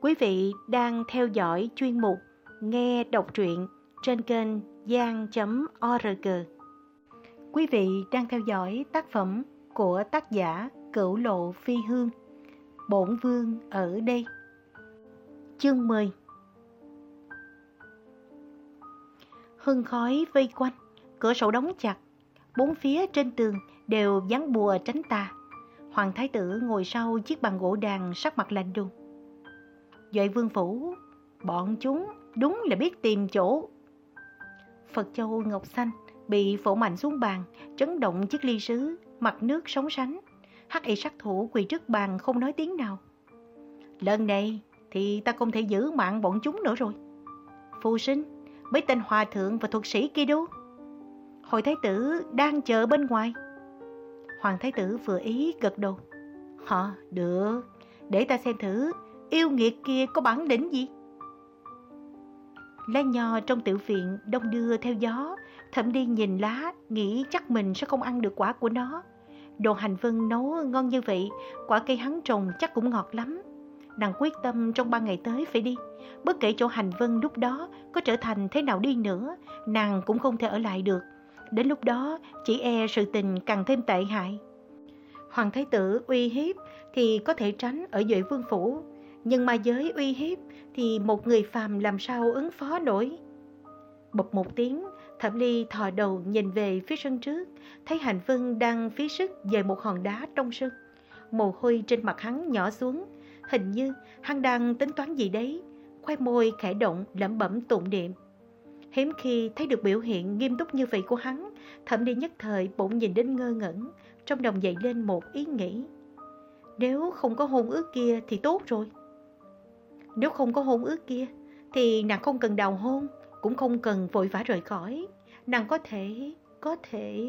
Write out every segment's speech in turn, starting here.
Quý vị đang theo dõi chuyên mục Nghe đọc truyện trên kênh gian.org. Quý vị đang theo dõi tác phẩm của tác giả Cửu Lộ Phi Hương, Bổn Vương ở đây. Chương 10 Hương khói vây quanh, cửa sổ đóng chặt, bốn phía trên tường đều dán bùa tránh tà. Hoàng Thái Tử ngồi sau chiếc bàn gỗ đàn sắc mặt lạnh lùng. Duệ Vương Phủ, bọn chúng đúng là biết tìm chỗ. Phật Châu Ngọc Xanh bị phổ mạnh xuống bàn, chấn động chiếc ly sứ, mặt nước sóng sánh. Hắc y sát thủ quỳ trước bàn không nói tiếng nào. Lần này thì ta không thể giữ mạng bọn chúng nữa rồi. Phu sinh, mấy tên hòa thượng và thuật sĩ kia đâu? Hồi thái tử đang chờ bên ngoài. Hoàng thái tử vừa ý gật đầu. Hả, được, để ta xem thử yêu nghiệt kia có bản lĩnh gì? Lá nho trong tiểu viện đông đưa theo gió, thẩm đi nhìn lá, nghĩ chắc mình sẽ không ăn được quả của nó. Đồ hành vân nấu ngon như vậy, quả cây hắn trồng chắc cũng ngọt lắm. Nàng quyết tâm trong ba ngày tới phải đi. Bất kể chỗ hành vân lúc đó có trở thành thế nào đi nữa, nàng cũng không thể ở lại được. Đến lúc đó, chỉ e sự tình càng thêm tệ hại. Hoàng Thái Tử uy hiếp thì có thể tránh ở Duệ Vương Phủ, nhưng ma giới uy hiếp thì một người phàm làm sao ứng phó nổi. Bập một tiếng, Thẩm Ly thò đầu nhìn về phía sân trước, thấy Hành Vân đang phí sức về một hòn đá trong sân. Mồ hôi trên mặt hắn nhỏ xuống, hình như hắn đang tính toán gì đấy, khoe môi khẽ động lẩm bẩm tụng niệm. Hiếm khi thấy được biểu hiện nghiêm túc như vậy của hắn, Thẩm Ly nhất thời bỗng nhìn đến ngơ ngẩn, trong lòng dậy lên một ý nghĩ. Nếu không có hôn ước kia thì tốt rồi. Nếu không có hôn ước kia, thì nàng không cần đào hôn, cũng không cần vội vã rời khỏi. Nàng có thể, có thể...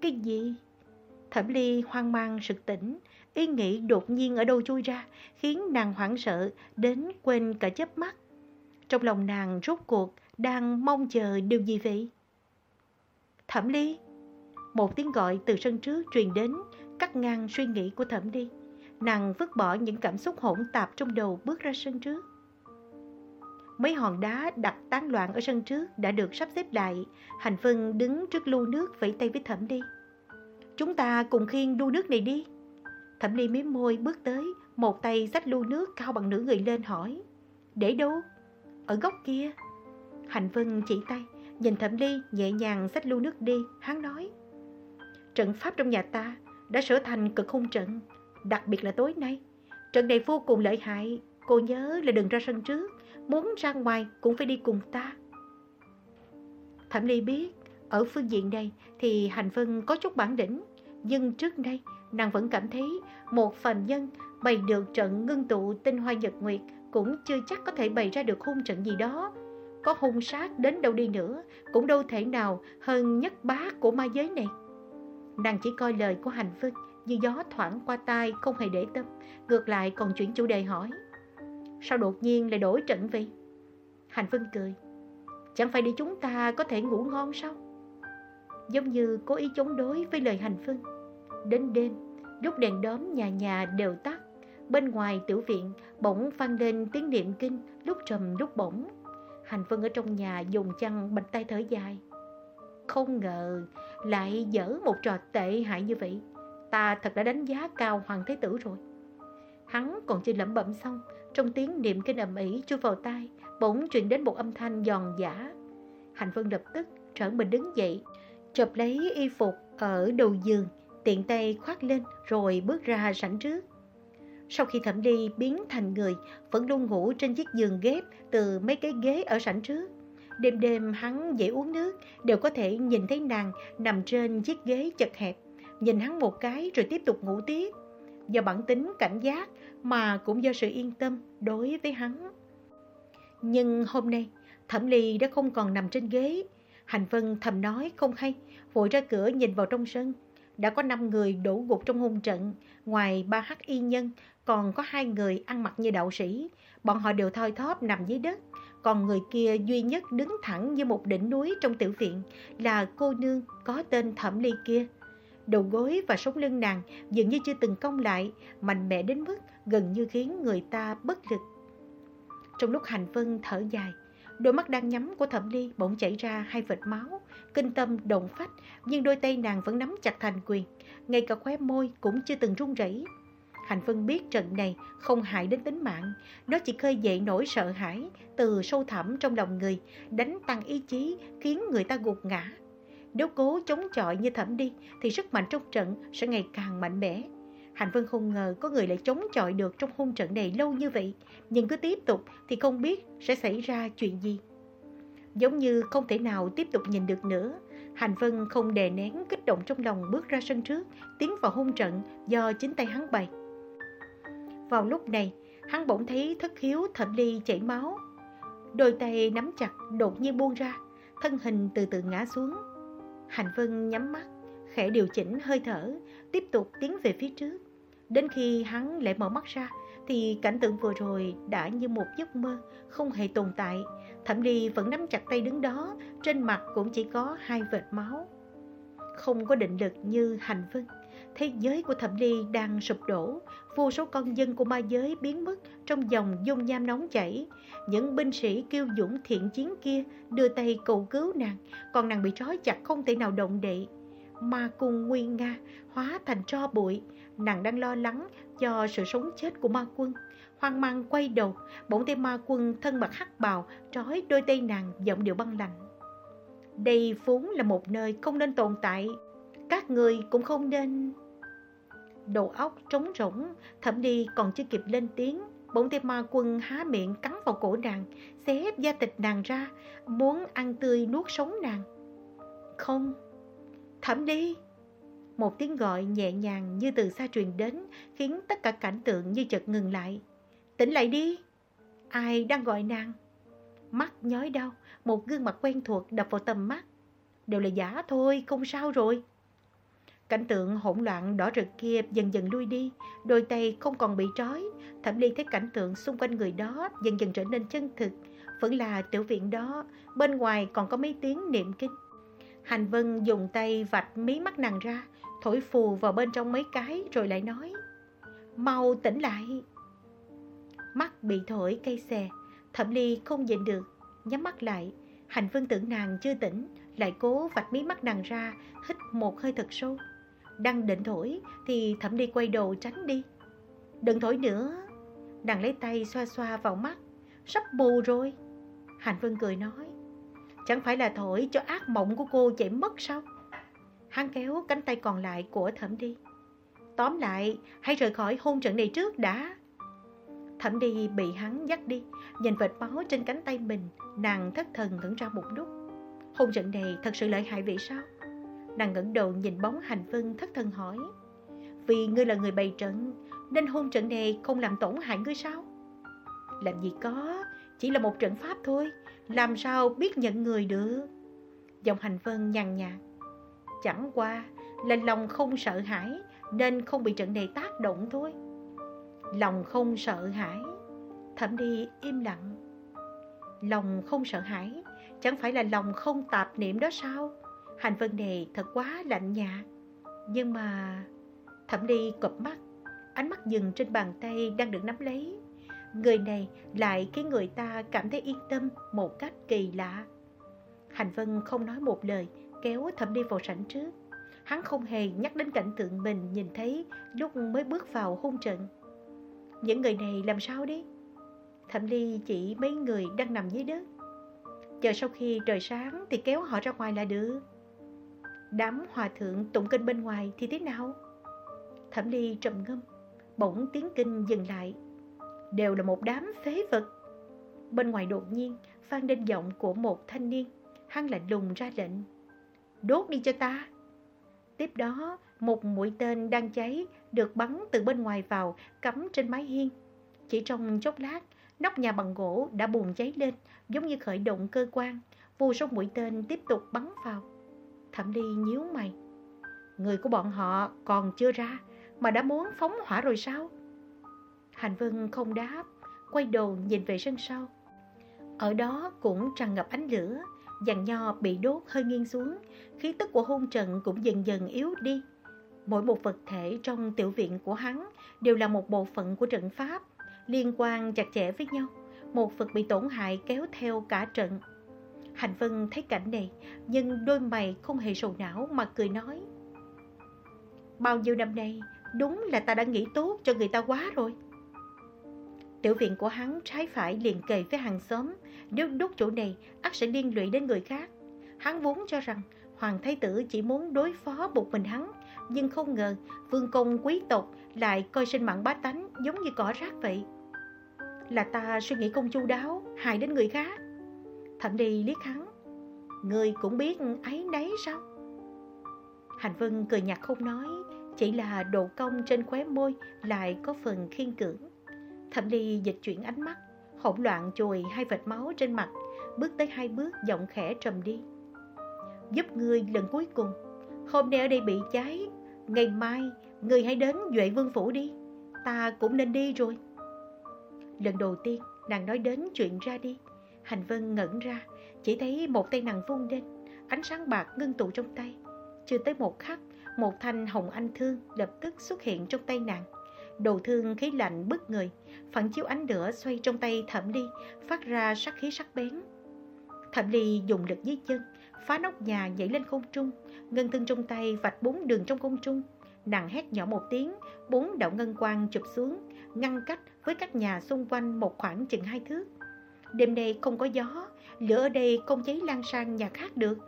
Cái gì? Thẩm Ly hoang mang sực tỉnh, ý nghĩ đột nhiên ở đâu chui ra, khiến nàng hoảng sợ đến quên cả chớp mắt. Trong lòng nàng rốt cuộc đang mong chờ điều gì vậy? Thẩm Ly! Một tiếng gọi từ sân trước truyền đến, cắt ngang suy nghĩ của Thẩm Ly. Nàng vứt bỏ những cảm xúc hỗn tạp trong đầu bước ra sân trước. Mấy hòn đá đặt tán loạn ở sân trước đã được sắp xếp lại. Hành Vân đứng trước lu nước vẫy tay với Thẩm Ly. Chúng ta cùng khiêng lu nước này đi. Thẩm Ly mím môi bước tới, một tay xách lu nước cao bằng nửa người lên hỏi. Để đâu? Ở góc kia. Hành Vân chỉ tay, nhìn Thẩm Ly nhẹ nhàng xách lu nước đi, hắn nói. Trận pháp trong nhà ta đã trở thành cực hung trận, đặc biệt là tối nay. Trận này vô cùng lợi hại, cô nhớ là đừng ra sân trước, muốn ra ngoài cũng phải đi cùng ta. Thẩm Ly biết, ở phương diện này thì Hành Vân có chút bản lĩnh, nhưng trước đây nàng vẫn cảm thấy một phần nhân bày được trận ngưng tụ tinh hoa nhật nguyệt cũng chưa chắc có thể bày ra được hung trận gì đó. Có hung sát đến đâu đi nữa cũng đâu thể nào hơn nhất bá của ma giới này. Nàng chỉ coi lời của Hành Vân như gió thoảng qua tai không hề để tâm, ngược lại còn chuyển chủ đề hỏi. Sao đột nhiên lại đổi trận vậy? Hành Vân cười. Chẳng phải để chúng ta có thể ngủ ngon sao? Giống như cố ý chống đối với lời Hành Vân. Đến đêm, lúc đèn đóm nhà nhà đều tắt, bên ngoài tiểu viện bỗng vang lên tiếng niệm kinh lúc trầm lúc bổng. Hành Vân ở trong nhà dùng chăn bạch tay thở dài. Không ngờ lại dở một trò tệ hại như vậy. Ta thật đã đánh giá cao Hoàng thái Tử rồi. Hắn còn chưa lẩm bẩm xong, trong tiếng niệm kinh ầm ĩ chui vào tai, bỗng truyền đến một âm thanh giòn giả. Hành Vân lập tức trở mình đứng dậy, chụp lấy y phục ở đầu giường, tiện tay khoác lên rồi bước ra sảnh trước. Sau khi thẩm đi biến thành người, vẫn luôn ngủ trên chiếc giường ghép từ mấy cái ghế ở sảnh trước. Đêm đêm hắn dễ uống nước, đều có thể nhìn thấy nàng nằm trên chiếc ghế chật hẹp. Nhìn hắn một cái rồi tiếp tục ngủ tiếp. Do bản tính cảnh giác mà cũng do sự yên tâm đối với hắn. Nhưng hôm nay, Thẩm Ly đã không còn nằm trên ghế. Hành Vân thầm nói không hay, vội ra cửa nhìn vào trong sân. Đã có 5 người đổ gục trong hung trận, ngoài ba hắc y nhân, còn có hai người ăn mặc như đạo sĩ. Bọn họ đều thoi thóp nằm dưới đất, còn người kia duy nhất đứng thẳng như một đỉnh núi trong tiểu viện là cô nương có tên Thẩm Ly kia. Đầu gối và sống lưng nàng dường như chưa từng cong lại, mạnh mẽ đến mức gần như khiến người ta bất lực. Trong lúc Hành Vân thở dài, đôi mắt đang nhắm của Thẩm Ly bỗng chảy ra hai vệt máu, kinh tâm động phách, nhưng đôi tay nàng vẫn nắm chặt thành quyền, ngay cả khóe môi cũng chưa từng run rẩy. Hành Vân biết trận này không hại đến tính mạng, nó chỉ khơi dậy nỗi sợ hãi từ sâu thẳm trong lòng người, đánh tăng ý chí khiến người ta gục ngã. Nếu cố chống chọi như thẩm đi thì sức mạnh trong trận sẽ ngày càng mạnh mẽ. Hành Vân không ngờ có người lại chống chọi được trong hôn trận này lâu như vậy, nhưng cứ tiếp tục thì không biết sẽ xảy ra chuyện gì. Giống như không thể nào tiếp tục nhìn được nữa, Hành Vân không đè nén kích động trong lòng bước ra sân trước, tiến vào hôn trận do chính tay hắn bày. Vào lúc này, hắn bỗng thấy thất khiếu thẩm ly chảy máu. Đôi tay nắm chặt đột nhiên buông ra, thân hình từ từ ngã xuống. Hành Vân nhắm mắt, khẽ điều chỉnh hơi thở, tiếp tục tiến về phía trước. Đến khi hắn lại mở mắt ra, thì cảnh tượng vừa rồi đã như một giấc mơ, không hề tồn tại. Thẩm Ly vẫn nắm chặt tay đứng đó, trên mặt cũng chỉ có hai vệt máu. Không có định lực như Hành Vân, thế giới của Thẩm Ly đang sụp đổ, vô số con dân của ma giới biến mất trong dòng dung nham nóng chảy. Những binh sĩ kiêu dũng thiện chiến kia đưa tay cầu cứu nàng, còn nàng bị trói chặt không thể nào động đậy. Ma cung nguy nga, hóa thành tro bụi, nàng đang lo lắng cho sự sống chết của ma quân. Hoang mang quay đầu, bỗng thấy ma quân thân mặt hắc bào, trói đôi tay nàng giọng điệu băng lạnh. Đây vốn là một nơi không nên tồn tại, các người cũng không nên đầu óc trống rỗng, thẩm đi còn chưa kịp lên tiếng. Bỗng thấy ma quân há miệng cắn vào cổ nàng, xé da thịt nàng ra, muốn ăn tươi nuốt sống nàng. Không, thẩm đi. Một tiếng gọi nhẹ nhàng như từ xa truyền đến, khiến tất cả cảnh tượng như chợt ngừng lại. Tỉnh lại đi! Ai đang gọi nàng? Mắt nhói đau, một gương mặt quen thuộc đập vào tầm mắt. Đều là giả thôi, không sao rồi. Cảnh tượng hỗn loạn đỏ rực kia dần dần lui đi, đôi tay không còn bị trói. Thẩm Ly thấy cảnh tượng xung quanh người đó dần dần trở nên chân thực. Vẫn là tiểu viện đó, bên ngoài còn có mấy tiếng niệm kinh. Hành Vân dùng tay vạch mí mắt nàng ra, thổi phù vào bên trong mấy cái rồi lại nói. Mau tỉnh lại. Mắt bị thổi cây xè, Thẩm Ly không nhìn được, nhắm mắt lại. Hành Vân tưởng nàng chưa tỉnh, lại cố vạch mí mắt nàng ra, hít một hơi thật sâu. Đang định thổi thì thẩm đi quay đầu tránh đi. Đừng thổi nữa. Nàng lấy tay xoa xoa vào mắt. Sắp bù rồi. Hạnh Vân cười nói. Chẳng phải là thổi cho ác mộng của cô chạy mất sao? Hắn kéo cánh tay còn lại của thẩm đi. Tóm lại, hãy rời khỏi hôn trận này trước đã. Thẩm đi bị hắn dắt đi, nhìn vệt máu trên cánh tay mình, nàng thất thần ngẩn ra một lúc. Hôn trận này thật sự lợi hại vậy sao? Nàng ngẩng đầu nhìn bóng hành vân thất thần hỏi, Vì ngươi là người bày trận, Nên hôn trận này không làm tổn hại ngươi sao? Làm gì có, Chỉ là một trận pháp thôi, Làm sao biết nhận người được? Dòng hành vân nhàn nhạt, Chẳng qua là lòng không sợ hãi, Nên không bị trận này tác động thôi. Lòng không sợ hãi? Thẩm đi im lặng. Lòng không sợ hãi? Chẳng phải là lòng không tạp niệm đó sao? Hành vân này thật quá lạnh nhạt. Nhưng mà... Thẩm đi cụp mắt, ánh mắt dừng trên bàn tay đang được nắm lấy. Người này lại khiến người ta cảm thấy yên tâm một cách kỳ lạ. Hành Vân không nói một lời, kéo Thẩm đi vào sảnh trước. Hắn không hề nhắc đến cảnh tượng mình nhìn thấy lúc mới bước vào hôn trận. Những người này làm sao đi? Thẩm Ly chỉ mấy người đang nằm dưới đất. Chờ sau khi trời sáng thì kéo họ ra ngoài là được. Đám hòa thượng tụng kinh bên ngoài thì thế nào? Thẩm Ly trầm ngâm, bỗng tiếng kinh dừng lại. Đều là một đám phế vật. Bên ngoài đột nhiên vang lên giọng của một thanh niên, hắn lạnh lùng ra lệnh. Đốt đi cho ta! Tiếp đó, một mũi tên đang cháy được bắn từ bên ngoài vào cắm trên mái hiên. Chỉ trong chốc lát, nóc nhà bằng gỗ đã bùng cháy lên giống như khởi động cơ quan. Vô số mũi tên tiếp tục bắn vào. Thẩm Ly nhíu mày. Người của bọn họ còn chưa ra mà đã muốn phóng hỏa rồi sao? Hành Vân không đáp, quay đầu nhìn về sân sau. Ở đó cũng tràn ngập ánh lửa, dàn nho bị đốt hơi nghiêng xuống, khí tức của hôn trận cũng dần dần yếu đi. Mỗi một vật thể trong tiểu viện của hắn đều là một bộ phận của trận pháp, liên quan chặt chẽ với nhau. Một vật bị tổn hại kéo theo cả trận. Hạnh Vân thấy cảnh này, nhưng đôi mày không hề sầu não mà cười nói. Bao nhiêu năm nay, đúng là ta đã nghĩ tốt cho người ta quá rồi. Tiểu viện của hắn trái phải liền kề với hàng xóm, nếu đốt chỗ này, ắt sẽ liên lụy đến người khác. Hắn vốn cho rằng Hoàng Thái Tử chỉ muốn đối phó một mình hắn, nhưng không ngờ vương công quý tộc lại coi sinh mạng bá tánh giống như cỏ rác vậy. Là ta suy nghĩ công chu đáo, hại đến người khác. Thẩm đi liếc hắn, người cũng biết ấy nấy sao? Hành Vân cười nhạt không nói, chỉ là độ cong trên khóe môi lại có phần khiên cưỡng. Thẩm đi dịch chuyển ánh mắt, hỗn loạn chùi hai vệt máu trên mặt, bước tới hai bước giọng khẽ trầm đi. Giúp ngươi lần cuối cùng, hôm nay ở đây bị cháy, ngày mai ngươi hãy đến Duệ Vương Phủ đi, ta cũng nên đi rồi. Lần đầu tiên nàng nói đến chuyện ra đi, Hành Vân ngẩn ra, chỉ thấy một tay nàng vung lên, ánh sáng bạc ngưng tụ trong tay. Chưa tới một khắc, một thanh hồng anh thương lập tức xuất hiện trong tay nàng. Đồ thương khí lạnh bức người, phản chiếu ánh lửa xoay trong tay thẩm ly, phát ra sắc khí sắc bén. Thẩm ly dùng lực dưới chân, phá nóc nhà nhảy lên không trung, ngân thương trong tay vạch bốn đường trong không trung. Nàng hét nhỏ một tiếng, bốn đạo ngân quang chụp xuống, ngăn cách với các nhà xung quanh một khoảng chừng hai thước. Đêm nay không có gió, lửa ở đây không cháy lan sang nhà khác được.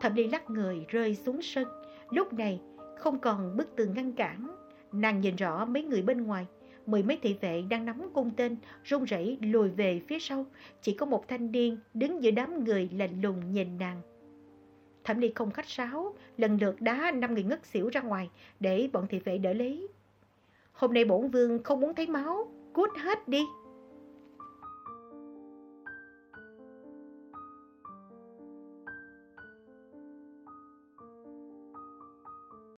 Thẩm ly lắc người rơi xuống sân, lúc này không còn bức tường ngăn cản. Nàng nhìn rõ mấy người bên ngoài, mười mấy thị vệ đang nắm cung tên, run rẩy lùi về phía sau. Chỉ có một thanh niên đứng giữa đám người lạnh lùng nhìn nàng. Thẩm Ly không khách sáo, lần lượt đá năm người ngất xỉu ra ngoài để bọn thị vệ đỡ lấy. Hôm nay bổn vương không muốn thấy máu, cút hết đi.